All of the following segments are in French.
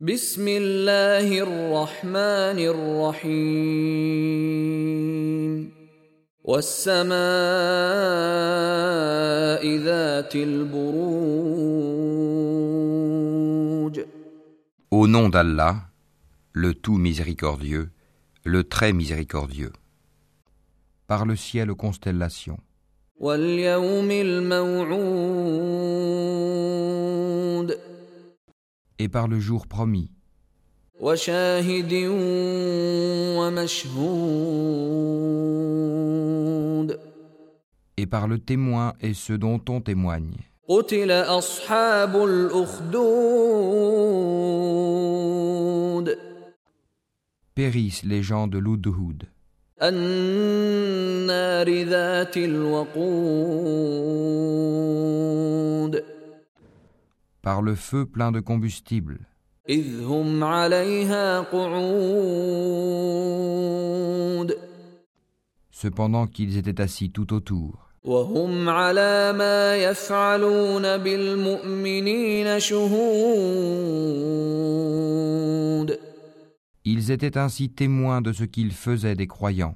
بسم الله الرحمن الرحيم والسماء ذات البروج Au nom d'Allah, le tout miséricordieux, le très miséricordieux. Par le ciel aux constellations, واليوم الموعود et par le jour promis, وشاهد ومشهود et par le témoin et ceux dont on témoigne. قتل أصحاب الأخدود Périssent les gens de l'Oudhoud, النار ذات الوقود par le feu plein de combustible. Cependant qu'ils étaient assis tout autour. Ils étaient ainsi témoins de ce qu'ils faisaient des croyants.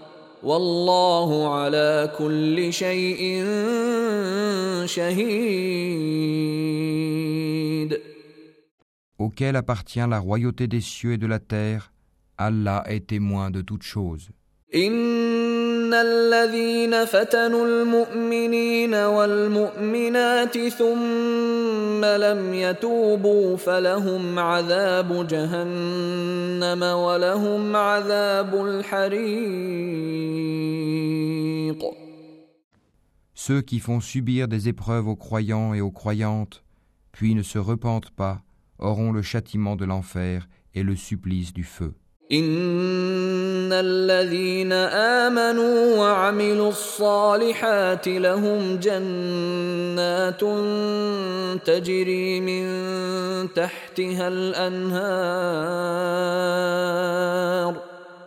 والله على كل شيء شهيد auquel appartient la royauté des cieux et de la terre, Allah est témoin de toutes choses. إن الذين فتنوا المؤمنين والمؤمنات ثم لم يتوبوا فلهم عذاب جهنم ولهم عذاب الحريق Ceux qui font subir des épreuves aux croyants et aux croyantes, puis ne se repentent pas, auront le châtiment de l'enfer et le supplice du feu. إن الذين آمنوا وعملوا الصالحات لهم جنات تجري من تحتها الأنهار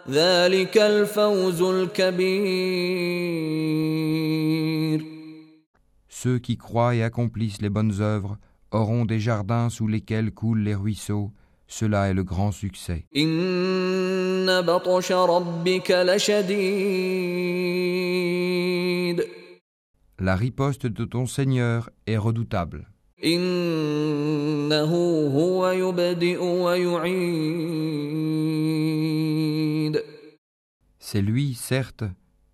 ذلك الفوز الكبير Ceux qui croient et accomplissent les bonnes œuvres auront des jardins sous lesquels coulent les ruisseaux. Cela est le grand succès. إن بطش ربك لشديد La riposte de ton Seigneur est redoutable. إنه هو يبدئ ويعيد C'est lui, certes,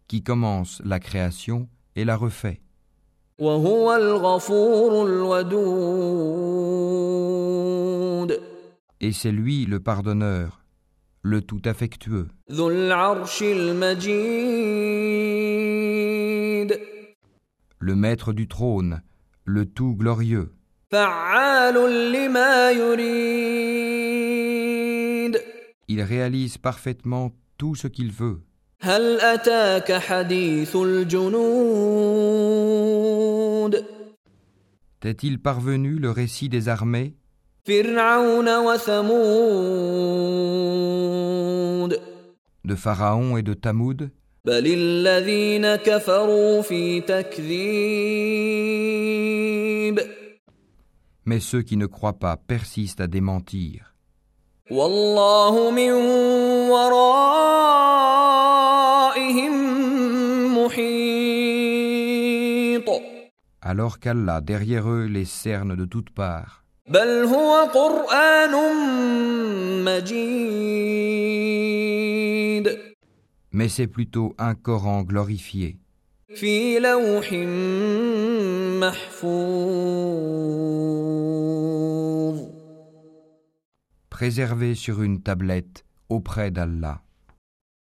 qui commence la création et la refait. وهو الغفور الودود Et c'est lui le pardonneur, le tout affectueux. Le maître du trône, le tout glorieux. Il réalise parfaitement tout ce qu'il veut. T'est-il parvenu le récit des armées? De Pharaon et de Tamoud. Mais ceux qui ne croient pas persistent à démentir. Alors qu'Allah derrière eux les cerne de toutes parts. بل هو قرآن مجيد Mais c'est plutôt un Coran glorifié, في لوح محفوظ préservé sur une tablette auprès d'Allah.